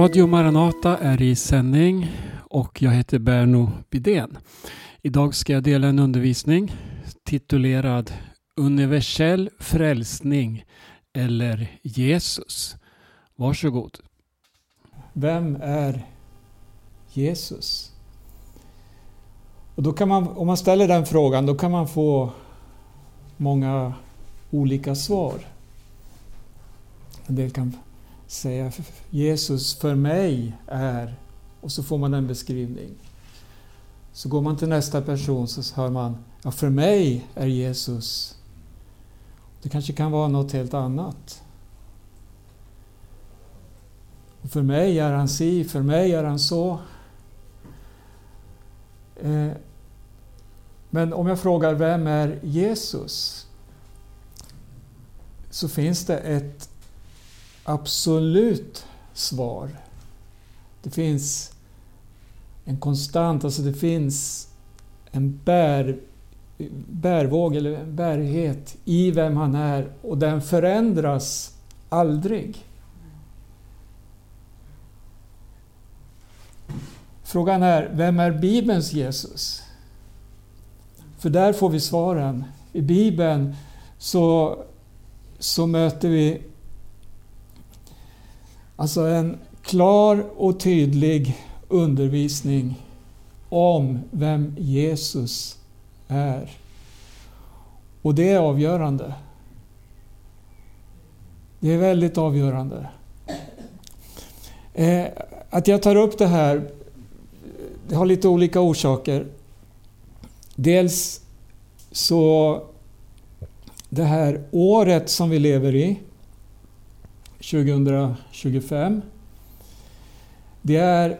Radio Maranata är i sändning och jag heter Berno Bidén. Idag ska jag dela en undervisning titulerad Universell frälsning eller Jesus. Varsågod. Vem är Jesus? Och då kan man, om man ställer den frågan då kan man få många olika svar. En del kan säga Jesus för mig är och så får man en beskrivning. Så går man till nästa person så hör man ja, för mig är Jesus. Det kanske kan vara något helt annat. Och för mig är han si, för mig är han så. Eh, men om jag frågar vem är Jesus? Så finns det ett absolut svar. Det finns en konstant, alltså det finns en bär, bärvåg eller en bärighet i vem han är och den förändras aldrig. Frågan är, vem är Bibelns Jesus? För där får vi svaren. I Bibeln så, så möter vi alltså en klar och tydlig undervisning om vem Jesus är. Och det är avgörande. Det är väldigt avgörande. Eh, att jag tar upp det här det har lite olika orsaker. Dels så det här året som vi lever i, 2025, det är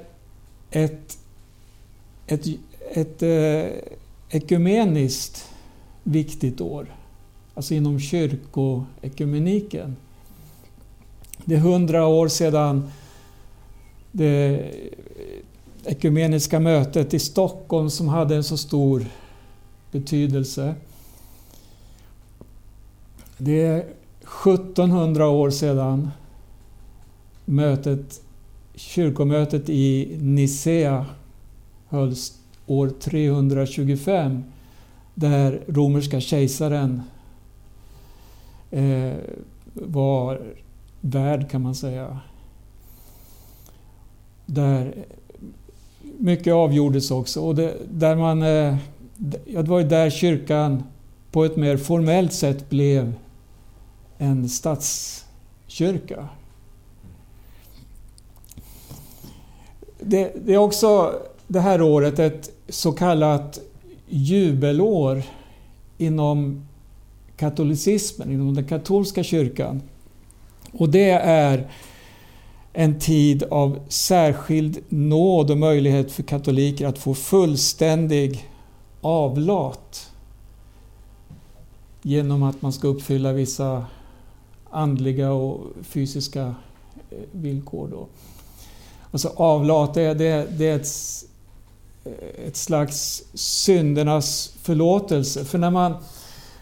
ett, ett, ett eh, ekumeniskt viktigt år. Alltså inom kyrkoekumeniken. Det är hundra år sedan det ekumeniska mötet i Stockholm som hade en så stor betydelse. Det är 1700 år sedan mötet, kyrkomötet i Nicea hölls år 325 där romerska kejsaren eh, var värd kan man säga. Där mycket avgjordes också. Och det, där man, eh, det var ju där kyrkan på ett mer formellt sätt blev en statskyrka. Det, det, är också det här året ett så kallat jubelår inom katolicismen, inom den katolska kyrkan. Och det är en tid av särskild nåd och möjlighet för katoliker att få fullständig avlat genom att man ska uppfylla vissa andliga och fysiska eh, villkor. Då. Alltså avlat det, det, det är ett, eh, ett slags syndernas förlåtelse. För när man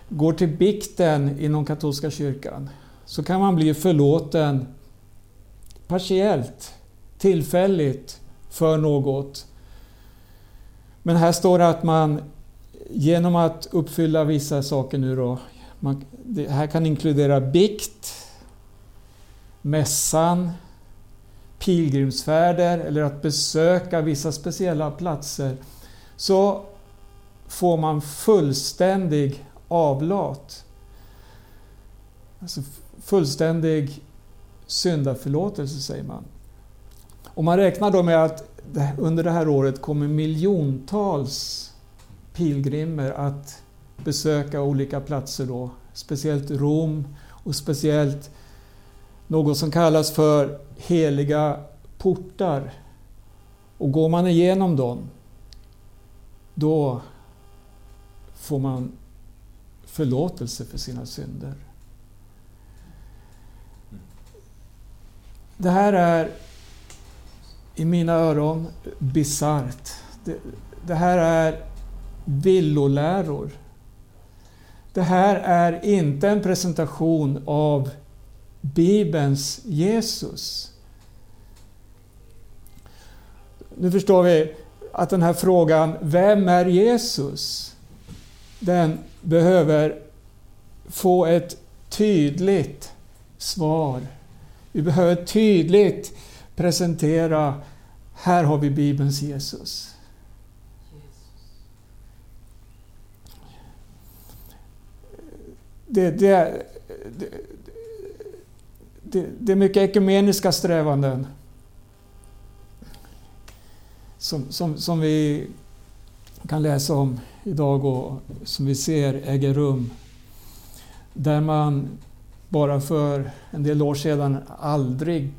går till bikten inom katolska kyrkan så kan man bli förlåten partiellt, tillfälligt för något. Men här står det att man genom att uppfylla vissa saker nu då, man, det här kan inkludera bikt, mässan, pilgrimsfärder eller att besöka vissa speciella platser så får man fullständig avlat. Alltså fullständig syndaförlåtelse säger man. Och man räknar då med att under det här året kommer miljontals pilgrimer att besöka olika platser då, speciellt Rom och speciellt något som kallas för heliga portar. Och går man igenom dem, då får man förlåtelse för sina synder. Det här är i mina öron bisarrt. Det, det här är villoläror. Det här är inte en presentation av Bibelns Jesus. nu förstår vi att den här frågan, vem är Jesus? Den behöver få ett tydligt svar. Vi behöver tydligt presentera, här har vi Bibelns Jesus. Det, det, det, det är mycket ekumeniska strävanden som, som, som vi kan läsa om idag och som vi ser äger rum. Där man bara för en del år sedan aldrig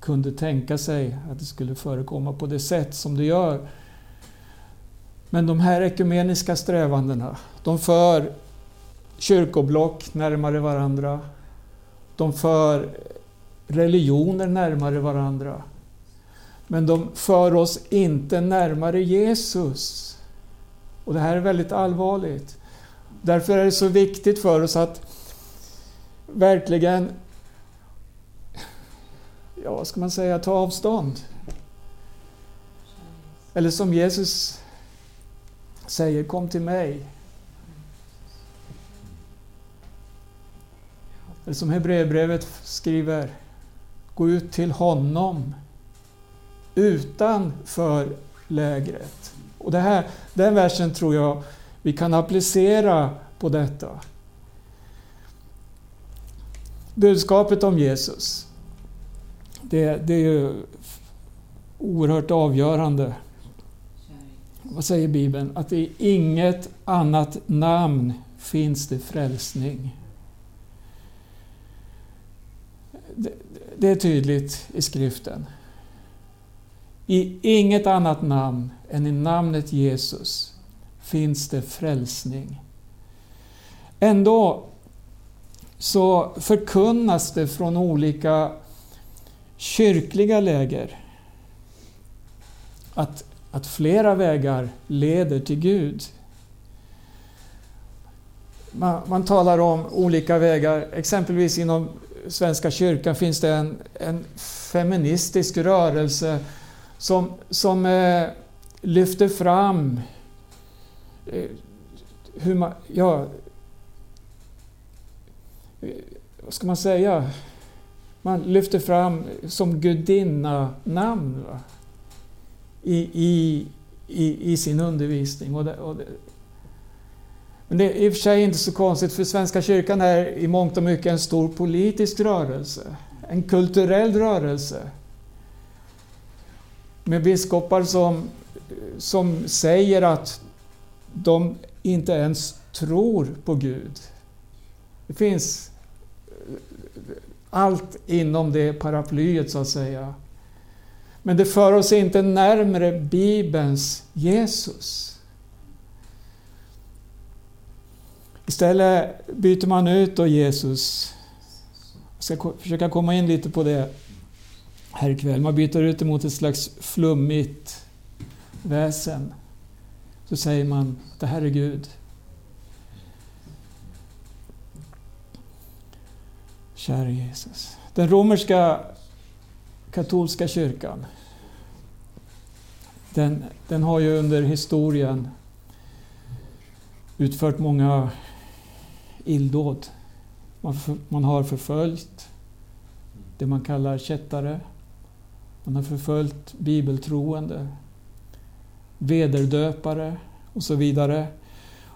kunde tänka sig att det skulle förekomma på det sätt som det gör. Men de här ekumeniska strävandena, de för kyrkoblock närmare varandra. De för religioner närmare varandra. Men de för oss inte närmare Jesus. Och det här är väldigt allvarligt. Därför är det så viktigt för oss att verkligen, ja vad ska man säga, ta avstånd. Eller som Jesus säger, kom till mig. Eller som Hebreerbrevet skriver, gå ut till honom utanför lägret. Och det här, den versen tror jag vi kan applicera på detta. Budskapet om Jesus, det, det är ju oerhört avgörande. Vad säger Bibeln? Att i inget annat namn finns det frälsning. Det, det är tydligt i skriften. I inget annat namn än i namnet Jesus finns det frälsning. Ändå så förkunnas det från olika kyrkliga läger att, att flera vägar leder till Gud. Man, man talar om olika vägar, exempelvis inom Svenska kyrkan finns det en, en feministisk rörelse som, som eh, lyfter fram eh, hur man, ja, eh, vad ska man säga? Man lyfter fram som gudinna-namn I, i, i, i sin undervisning. Och det, och det, men det är i och för sig inte så konstigt för Svenska kyrkan är i mångt och mycket en stor politisk rörelse. En kulturell rörelse. Med biskopar som som säger att de inte ens tror på Gud. Det finns allt inom det paraplyet så att säga. Men det för oss inte närmre Bibelns Jesus. Istället byter man ut då Jesus. Jag ska försöka komma in lite på det här ikväll. Man byter ut det mot ett slags flummigt väsen så säger man att det här är Gud. Käre Jesus. Den romerska katolska kyrkan den, den har ju under historien utfört många illdåd. Man, för, man har förföljt det man kallar kättare. Man har förföljt bibeltroende vederdöpare och så vidare.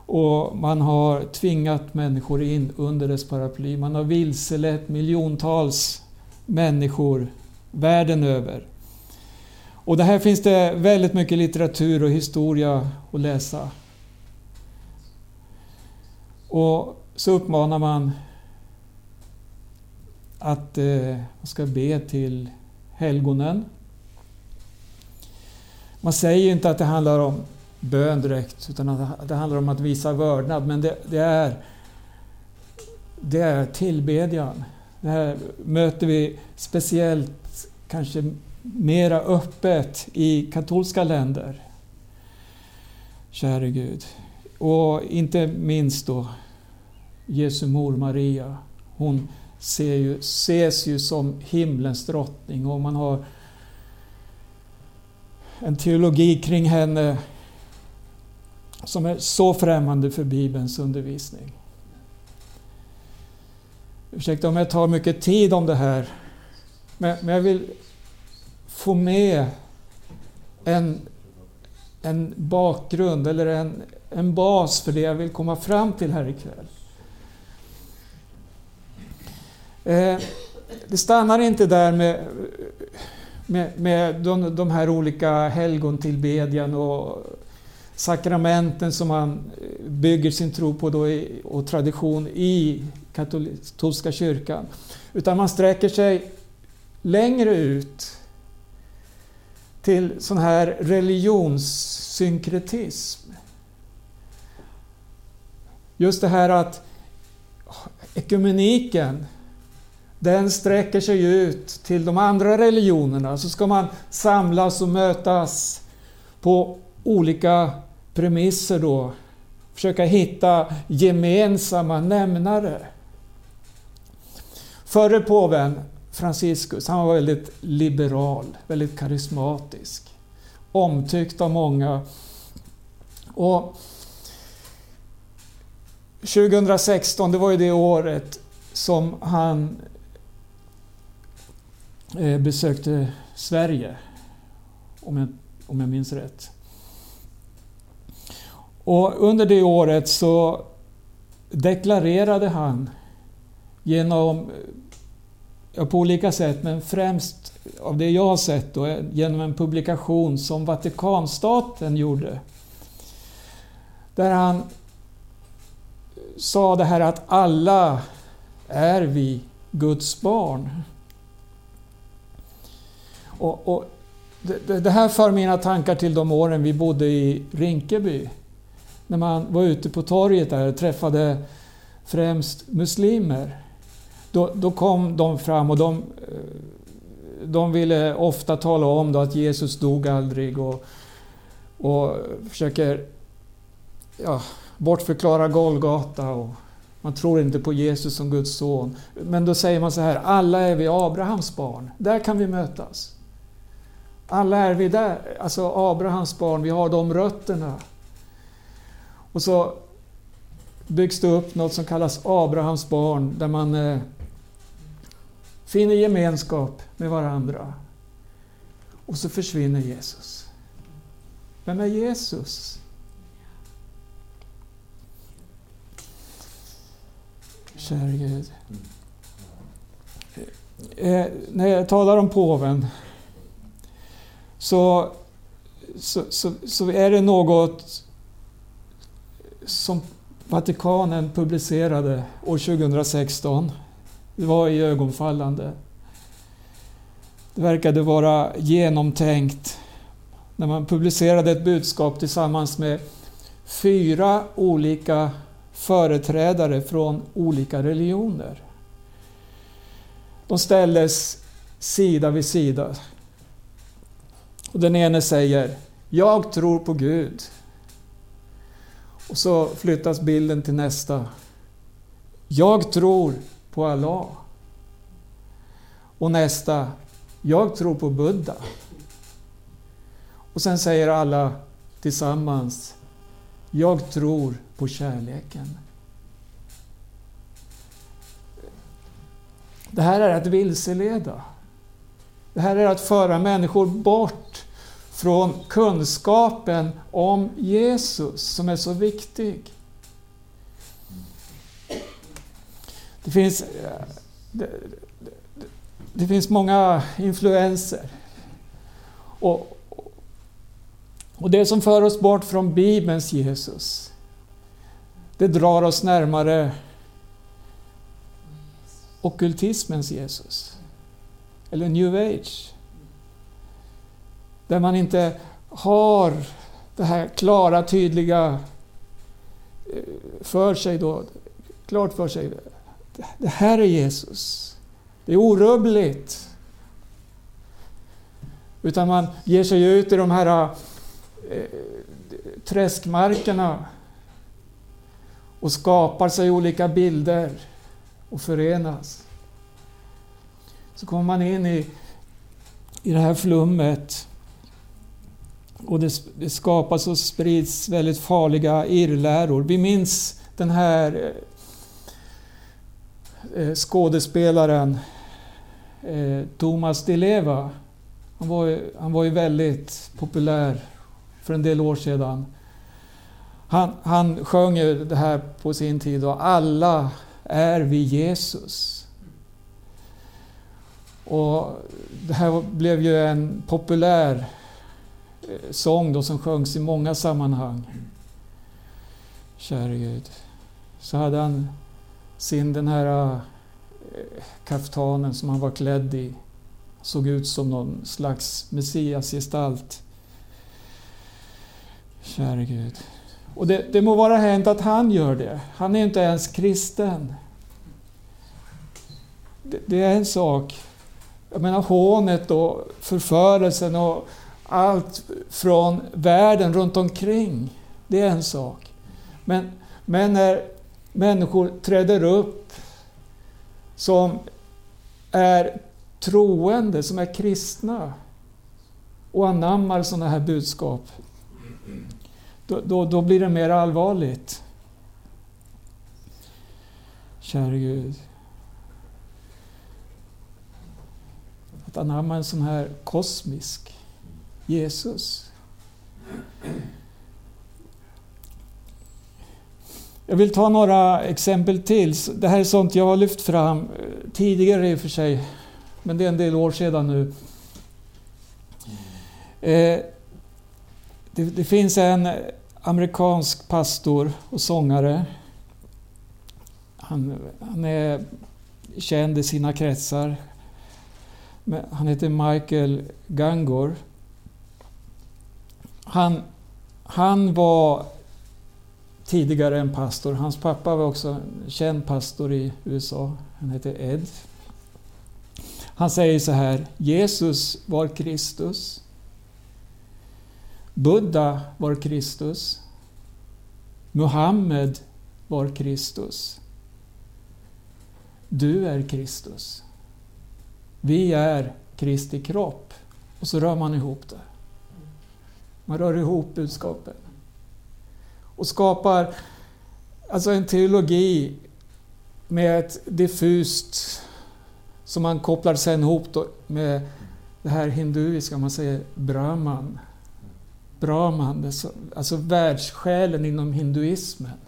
Och man har tvingat människor in under dess paraply. Man har vilselett miljontals människor världen över. Och det här finns det väldigt mycket litteratur och historia att läsa. Och så uppmanar man att eh, man ska be till helgonen man säger inte att det handlar om bön direkt, utan att det handlar om att visa vördnad. Men det, det är, det är tillbedjan. Det här möter vi speciellt, kanske mera öppet i katolska länder. Käre Gud. Och inte minst då Jesu mor Maria. Hon ser ju, ses ju som himlens drottning och man har en teologi kring henne som är så främmande för Bibelns undervisning. Ursäkta om jag tar mycket tid om det här, men, jag vill få med en, en bakgrund eller en, en bas för det jag vill komma fram till här ikväll. Eh, det stannar inte där med, med, med de, de här olika helgontillbedjan och sakramenten som man bygger sin tro på då i, och tradition i katolska kyrkan. Utan man sträcker sig längre ut till sån här religionssynkretism. Just det här att ekumeniken, den sträcker sig ut till de andra religionerna. Så ska man samlas och mötas på olika premisser då. Försöka hitta gemensamma nämnare. Förre påven Franciscus, han var väldigt liberal, väldigt karismatisk. Omtyckt av många. Och 2016, det var ju det året som han Eh, besökte Sverige. Om jag, om jag minns rätt. Och under det året så deklarerade han genom, ja, på olika sätt, men främst av det jag har sett då, genom en publikation som Vatikanstaten gjorde. Där han sa det här att alla är vi Guds barn. Och, och det, det, här för mina tankar till de åren vi bodde i Rinkeby. När man var ute på torget där och träffade främst muslimer. Då, då kom de fram och de, eh, de ville ofta tala om att Jesus dog aldrig och, och försöker ja, bortförklara Golgata. Och man tror inte på Jesus som Guds son. Men då säger man så här, alla är vi Abrahams barn. Där kan vi mötas. Alla är vi där, alltså Abrahams barn, vi har de rötterna. Och så byggs det upp något som kallas Abrahams barn, där man eh, finner gemenskap med varandra. Och så försvinner Jesus. Vem är Jesus? Käre Gud. Eh, när jag talar om påven så, så, så, så, är det något som Vatikanen publicerade år 2016. Det var i ögonfallande. Det verkade vara genomtänkt när man publicerade ett budskap tillsammans med fyra olika företrädare från olika religioner. De ställdes sida vid sida. Och den ene säger Jag tror på Gud. Och så flyttas bilden till nästa. Jag tror på Allah. Och nästa. Jag tror på Buddha. Och sen säger alla tillsammans. Jag tror på kärleken. Det här är att vilseleda. Det här är att föra människor bort från kunskapen om Jesus som är så viktig. Det finns, det, det, det finns många influenser. Och, och det som för oss bort från Bibelns Jesus, det drar oss närmare okultismens Jesus. Eller new age. Där man inte har det här klara, tydliga eh, för sig då, klart för sig. Det här är Jesus. Det är orubbligt. Utan man ger sig ut i de här eh, träskmarkerna och skapar sig olika bilder och förenas. Så kommer man in i, i det här flummet Och det, det skapas och sprids väldigt farliga irrläror. Vi minns den här eh, eh skådespelaren eh, Thomas Di Leva. Han var, ju, han var ju väldigt populär för en del år sedan. Han, han sjöng ju det här på sin tid och alla är vi Jesus. Och det här blev ju en populär eh, sång då som sjöngs i många sammanhang. Käre Gud. Så hade han sin den här eh, kaftanen som han var klädd i. Såg ut som någon slags messiasgestalt. Käre Gud. Och det, det må vara hänt att han gör det. Han är inte ens kristen. Det, det är en sak. Jag menar hånet och förförelsen och allt från världen runt omkring. Det är en sak. Men, men när människor träder upp som är troende, som är kristna och anammar sådana här budskap, då, då, då blir det mer allvarligt. Käre Gud. Anamma en sån här kosmisk Jesus. Jag vill ta några exempel till. Det här är sånt jag har lyft fram eh, tidigare i och för sig, men det är en del år sedan nu. Eh, det, det finns en amerikansk pastor och sångare. Han, han är känd i sina kretsar. Han heter Michael Gangor. Han, han var tidigare en pastor. Hans pappa var också en känd pastor i USA. Han heter Ed. Han säger så här. Jesus var Kristus. Buddha var Kristus. Muhammed var Kristus. Du är Kristus. Vi är Kristi kropp. Och så rör man ihop det. Man rör ihop budskapen. Och skapar alltså en teologi med ett diffust som man kopplar sen ihop med det här hinduiska, man säger brahman. Brahman, alltså världssjälen inom hinduismen.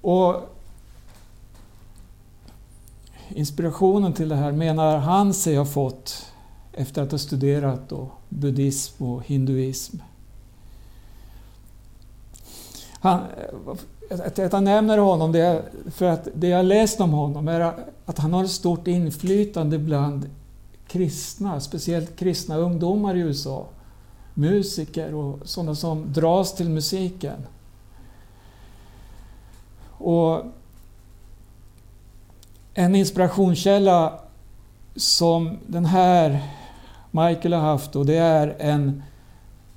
Och Inspirationen till det här menar han sig ha fått efter att ha studerat då buddhism och hinduism. Han, eh, att jag nämner honom det är för att det jag läst om honom är att han har ett stort inflytande bland kristna, speciellt kristna ungdomar i USA. Musiker och sådana som dras till musiken. Och en inspirationskälla som den här Michael har haft och det är en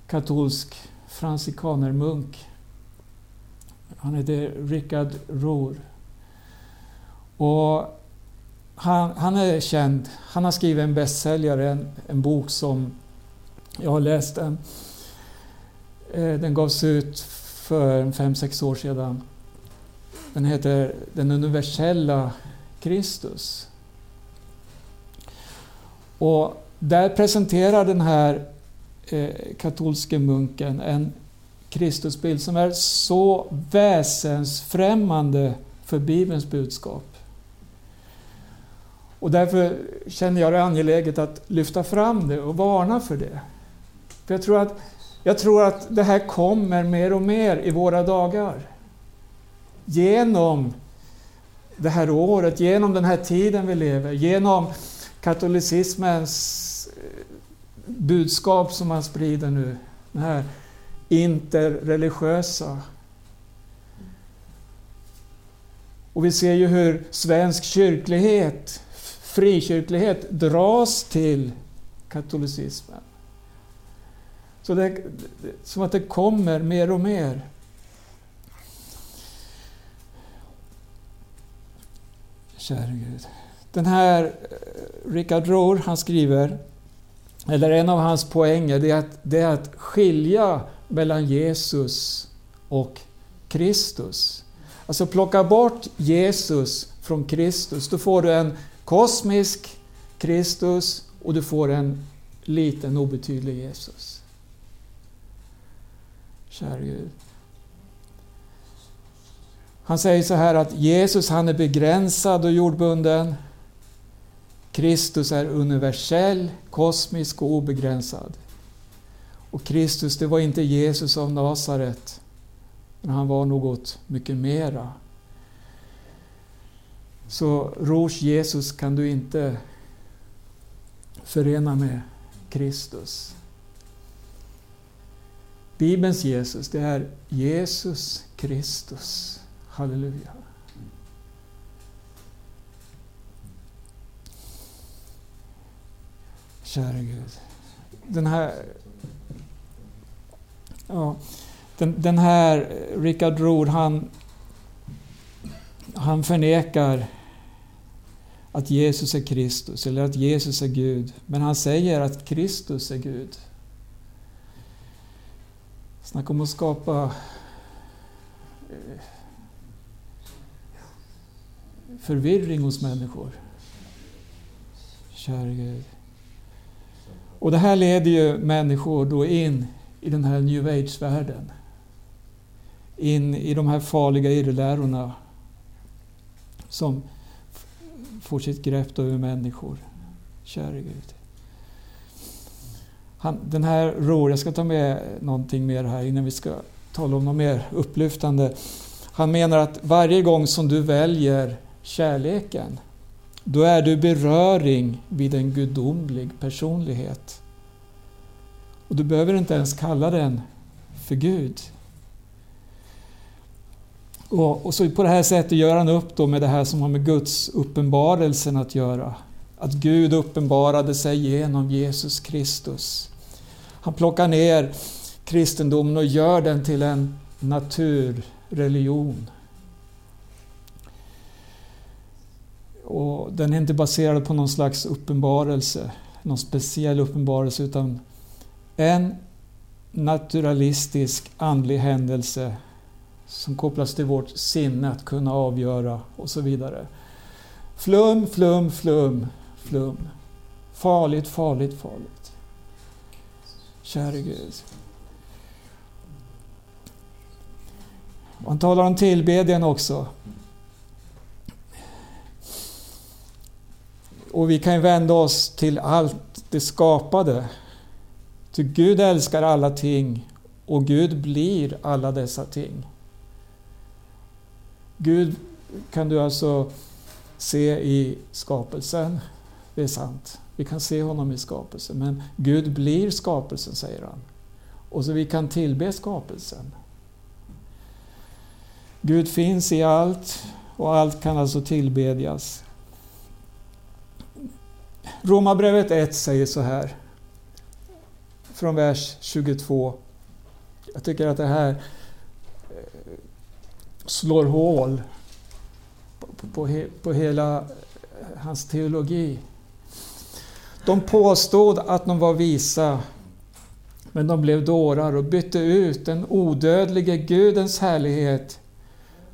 katolsk fransikanermunk. Han heter Richard Rohr. Och han, han, är känd. Han har skrivit en bästsäljare, en, en bok som jag har läst den. Eh, den gavs ut för fem sex år sedan. Den heter Den universella Kristus. Och där presenterar den här eh, katolske munken en Kristusbild som är så väsensfrämmande för Bibelns budskap. Och därför känner jag det angeläget att lyfta fram det och varna för det. För jag tror att, jag tror att det här kommer mer och mer i våra dagar. Genom det här året, genom den här tiden vi lever, genom katolicismens eh, budskap som man sprider nu. Det här interreligiösa. Och vi ser ju hur svensk kyrklighet, frikyrklighet, dras till katolicismen. Så det är som att det kommer mer och mer. Käre Gud. Den här eh, Richard Rohr, han skriver, eller en av hans poänger, det är, att, det är att skilja mellan Jesus och Kristus. Alltså plocka bort Jesus från Kristus, då får du en kosmisk Kristus och du får en liten obetydlig Jesus. Kära Gud. Han säger så här att Jesus han är begränsad och jordbunden. Kristus är universell, kosmisk och obegränsad. Och Kristus, det var inte Jesus av Nasaret, men han var något mycket mera. Så Rouge Jesus kan du inte förena med Kristus. Bibelns Jesus, det är Jesus Kristus. Halleluja. Kära Gud. Den här, ja, den, den här Richard Rohr, han, han förnekar att Jesus är Kristus eller att Jesus är Gud. Men han säger att Kristus är Gud. Snacka om att skapa eh, förvirring hos människor. Käre Gud. Och det här leder ju människor då in i den här new age-världen. In i de här farliga irrlärorna som får sitt grepp över människor. Käre Gud. Han, den här Rohr, jag ska ta med någonting mer här innan vi ska tala om något mer upplyftande. Han menar att varje gång som du väljer kärleken, då är du beröring vid en gudomlig personlighet. Och du behöver inte ens kalla den för Gud. Och, och, så på det här sättet gör han upp då med det här som har med Guds uppenbarelsen att göra. Att Gud uppenbarade sig genom Jesus Kristus. Han plockar ner kristendomen och gör den till en naturreligion. Och den är inte baserad på någon slags uppenbarelse, någon speciell uppenbarelse, utan en naturalistisk andlig händelse som kopplas till vårt sinne att kunna avgöra och så vidare. Flum, flum, flum, flum. Farligt, farligt, farligt. Käre Gud. Han talar om tillbedjan också. Och vi kan vända oss till allt det skapade. Ty Gud älskar alla ting och Gud blir alla dessa ting. Gud kan du alltså se i skapelsen. Det är sant. Vi kan se honom i skapelsen. Men Gud blir skapelsen, säger han. Och så vi kan tillbe skapelsen. Gud finns i allt och allt kan alltså tillbedjas. Romarbrevet 1 säger så här, från vers 22. Jag tycker att det här eh, slår hål på, på, på hela eh, hans teologi. De påstod att de var visa, men de blev dårar och bytte ut den odödlige Gudens härlighet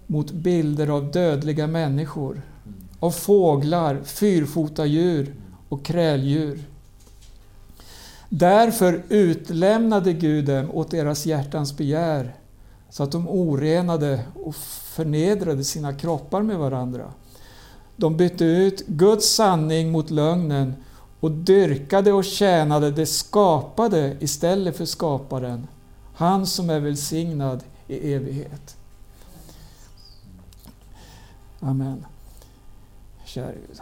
mot bilder av dödliga människor, av fåglar, fyrfotadjur och kräldjur. Därför utlämnade Gud dem åt deras hjärtans begär så att de orenade och förnedrade sina kroppar med varandra. De bytte ut Guds sanning mot lögnen och dyrkade och tjänade det skapade istället för skaparen, han som är välsignad i evighet. Amen. Kära Gud.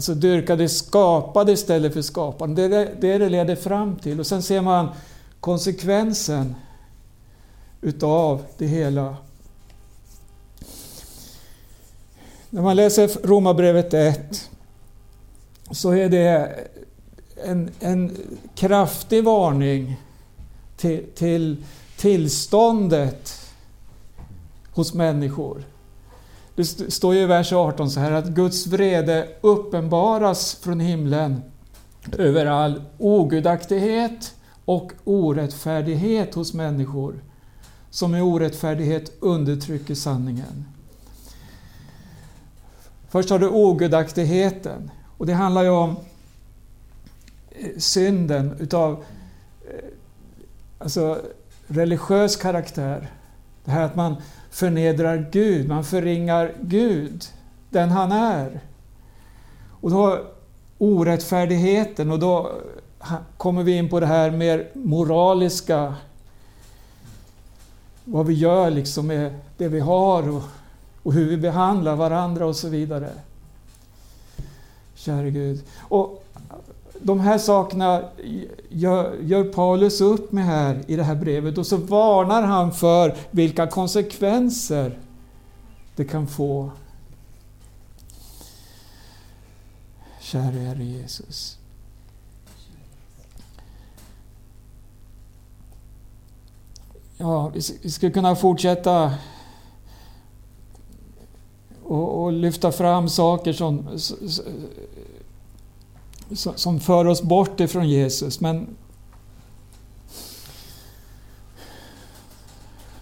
Alltså dyrka det skapade istället för skaparen. Det är det det leder fram till. Och sen ser man konsekvensen utav det hela. När man läser Romarbrevet 1 så är det en, en kraftig varning till, till tillståndet hos människor. Det står ju i vers 18 så här att Guds vrede uppenbaras från himlen över all ogudaktighet och orättfärdighet hos människor som i orättfärdighet undertrycker sanningen. Först har du ogudaktigheten och det handlar ju om eh, synden utav eh, alltså, religiös karaktär. Det här att man förnedrar Gud, man förringar Gud, den han är. Och då orättfärdigheten och då kommer vi in på det här mer moraliska. Vad vi gör liksom med det vi har och, och hur vi behandlar varandra och så vidare. Käre Gud. Och de här sakerna gör, gör, Paulus upp med här i det här brevet och så varnar han för vilka konsekvenser det kan få. Käre Herre Jesus. Ja, vi skulle kunna fortsätta och, och lyfta fram saker som, som för oss bort ifrån Jesus. Men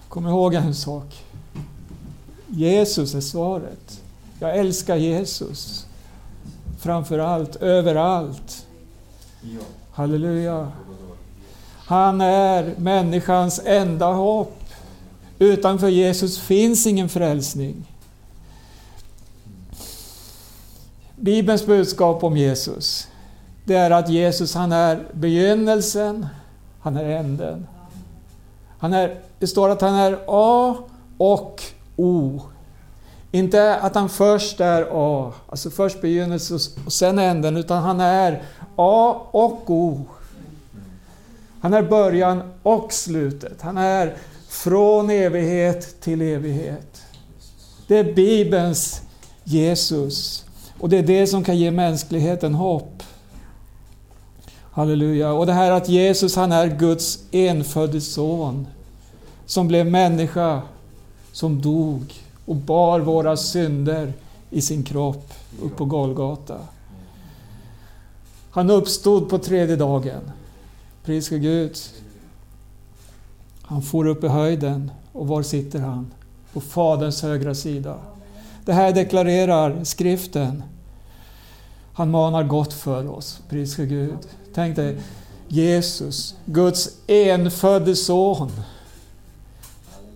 kom ihåg en sak. Jesus är svaret. Jag älskar Jesus. Framför allt, överallt. Halleluja. Han är människans enda hopp. Utanför Jesus finns ingen frälsning. Bibelns budskap om Jesus, det är att Jesus han är begynnelsen, han är änden. Han är, det står att han är A och O. Inte att han först är A, alltså först begynnelse och sen änden, utan han är A och O. Han är början och slutet. Han är från evighet till evighet. Det är Bibelns Jesus. Och det är det som kan ge mänskligheten hopp. Halleluja. Och det här att Jesus han är Guds enfödde son. Som blev människa, som dog och bar våra synder i sin kropp upp på Golgata. Han uppstod på tredje dagen. Pris Gud. Han for upp i höjden och var sitter han? På Faderns högra sida. Det här deklarerar skriften. Han manar gott för oss. Pris Gud. Tänk dig Jesus, Guds enfödde son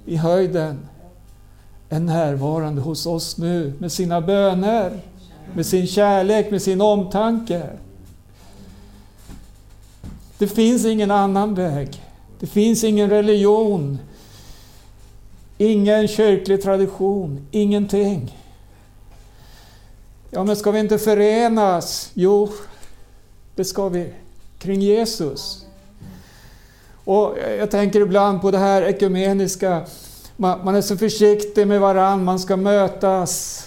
i höjden är närvarande hos oss nu med sina böner, med sin kärlek, med sin omtanke. Det finns ingen annan väg. Det finns ingen religion, ingen kyrklig tradition, ingenting. Ja, men ska vi inte förenas? Jo, det ska vi. Kring Jesus. Och jag tänker ibland på det här ekumeniska. Man, är så försiktig med varann, man ska mötas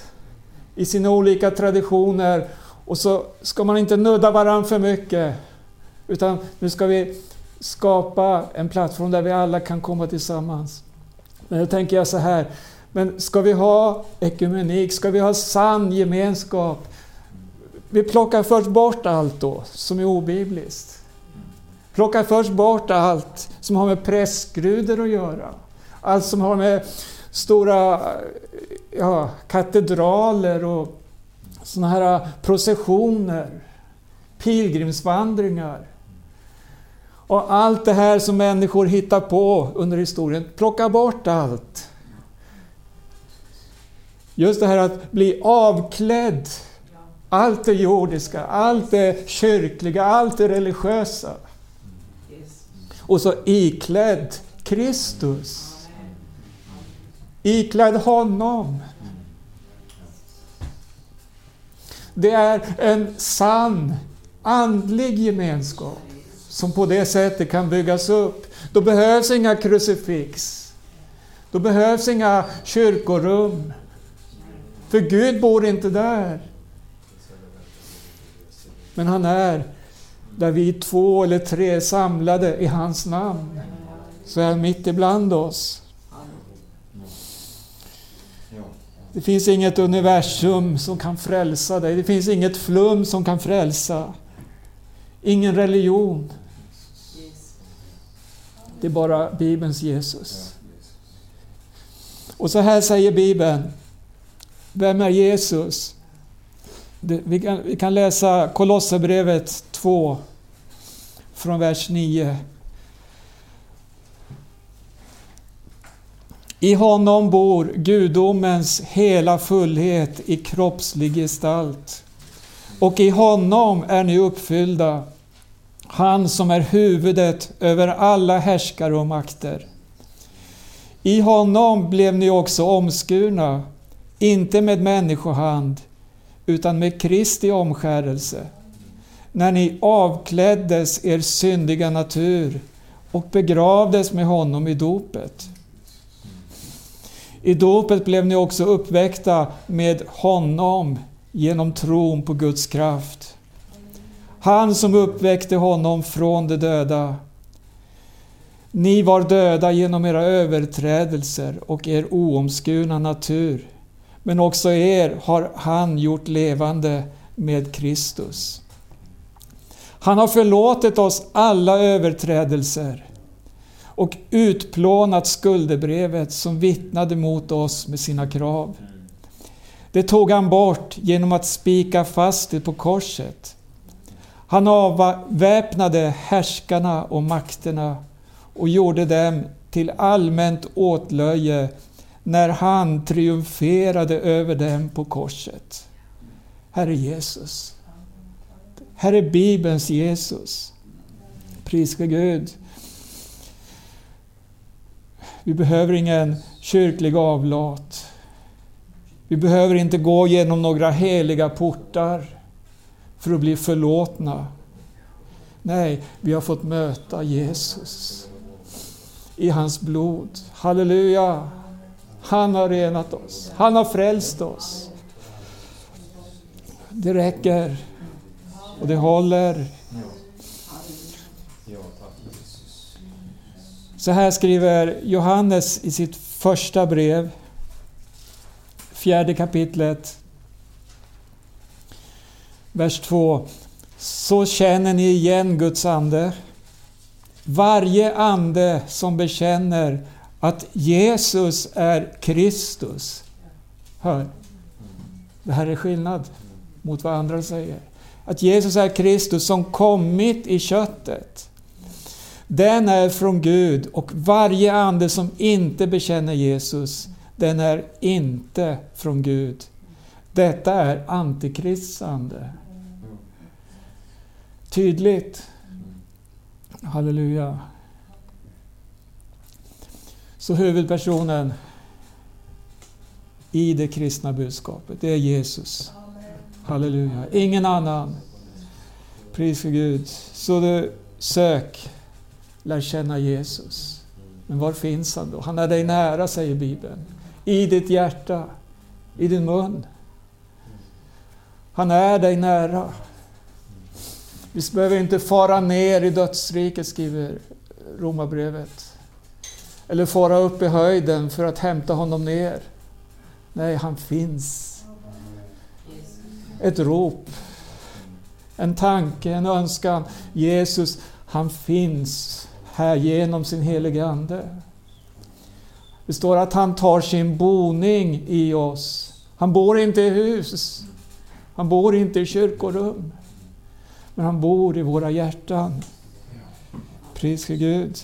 i sina olika traditioner och så ska man inte nudda varann för mycket. Utan nu ska vi skapa en plattform där vi alla kan komma tillsammans. Men då tänker jag så här, men ska vi ha ekumenik, ska vi ha sann gemenskap? Vi plockar först bort allt då som är obibliskt. Plockar först bort allt som har med prästgruder att göra. Allt som har med stora ja, katedraler och sådana här processioner, pilgrimsvandringar. Och allt det här som människor hittar på under historien, plocka bort allt. Just det här att bli avklädd. Allt det jordiska, allt det kyrkliga, allt det religiösa. Och så iklädd Kristus. Iklädd honom. Det är en sann andlig gemenskap som på det sättet kan byggas upp. Då behövs inga krucifix. Då behövs inga kyrkorum. För Gud bor inte där. Men han är där vi två eller tre samlade i hans namn. Så är han mitt ibland oss. Det finns inget universum som kan frälsa dig. Det finns inget flum som kan frälsa. Ingen religion. Det är bara Bibelns Jesus. Och så här säger Bibeln. Vem är Jesus? Vi kan, vi kan läsa Kolosserbrevet 2 från vers 9. I honom bor gudomens hela fullhet i kroppslig gestalt. Och i honom är ni uppfyllda, han som är huvudet över alla härskare och makter. I honom blev ni också omskurna, inte med människohand, utan med Kristi omskärelse, när ni avkläddes er syndiga natur och begravdes med honom i dopet. I dopet blev ni också uppväckta med honom genom tron på Guds kraft. Han som uppväckte honom från de döda. Ni var döda genom era överträdelser och er oomskurna natur. Men också er har han gjort levande med Kristus. Han har förlåtit oss alla överträdelser och utplånat skuldebrevet som vittnade mot oss med sina krav. Det tog han bort genom att spika fast det på korset. Han avväpnade härskarna och makterna och gjorde dem till allmänt åtlöje när han triumferade över dem på korset. Herre Jesus. Här är Bibelns Jesus. Priska Gud. Vi behöver ingen kyrklig avlat. Vi behöver inte gå genom några heliga portar för att bli förlåtna. Nej, vi har fått möta Jesus i hans blod. Halleluja! Han har renat oss. Han har frälst oss. Det räcker. Och det håller. Så här skriver Johannes i sitt första brev, fjärde kapitlet, vers 2. Så känner ni igen Guds ande. Varje ande som bekänner att Jesus är Kristus. Hör, det här är skillnad mot vad andra säger. Att Jesus är Kristus som kommit i köttet. Den är från Gud och varje ande som inte bekänner Jesus, den är inte från Gud. Detta är antikristande. Tydligt. Halleluja. Så huvudpersonen i det kristna budskapet, det är Jesus. Halleluja. Ingen annan. Pris för Gud. Så du sök, lär känna Jesus. Men var finns han då? Han är dig nära, säger Bibeln. I ditt hjärta, i din mun. Han är dig nära. Vi behöver inte fara ner i dödsriket, skriver Romarbrevet. Eller fara upp i höjden för att hämta honom ner. Nej, han finns. Ett rop, en tanke, en önskan. Jesus, han finns här genom sin heliga Ande. Det står att han tar sin boning i oss. Han bor inte i hus. Han bor inte i kyrkorum. Men han bor i våra hjärtan. Pris för Gud.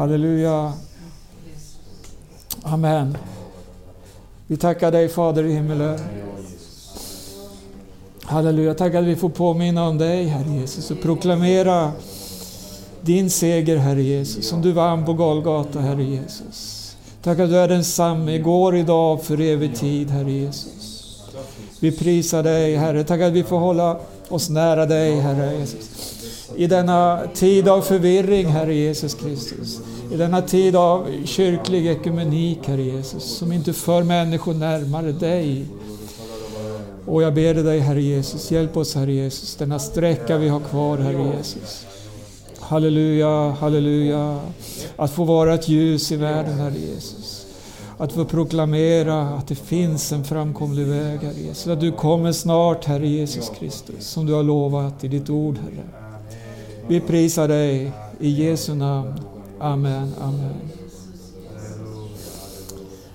Halleluja. Amen. Vi tackar dig Fader i himmelen. Halleluja, tack att vi får påminna om dig Herre Jesus och proklamera din seger Herre Jesus, som du vann på Golgata Herre Jesus. Tack att du är densamme igår, idag, för evig tid Herre Jesus. Vi prisar dig Herre, tack att vi får hålla oss nära dig Herre Jesus. I denna tid av förvirring Herre Jesus Kristus. I denna tid av kyrklig ekumenik Herre Jesus, som inte för människor närmare dig. Och jag ber dig Herre Jesus, hjälp oss Herre Jesus, denna sträcka vi har kvar Herre Jesus. Halleluja, halleluja. Att få vara ett ljus i världen Herre Jesus. att få proklamera att det finns en framkomlig väg, Herre Jesus. Att du kommer snart, Herre Jesus Kristus, som du har lovat i ditt ord, Herre. Vi prisar dig i Jesu namn. Amen, amen.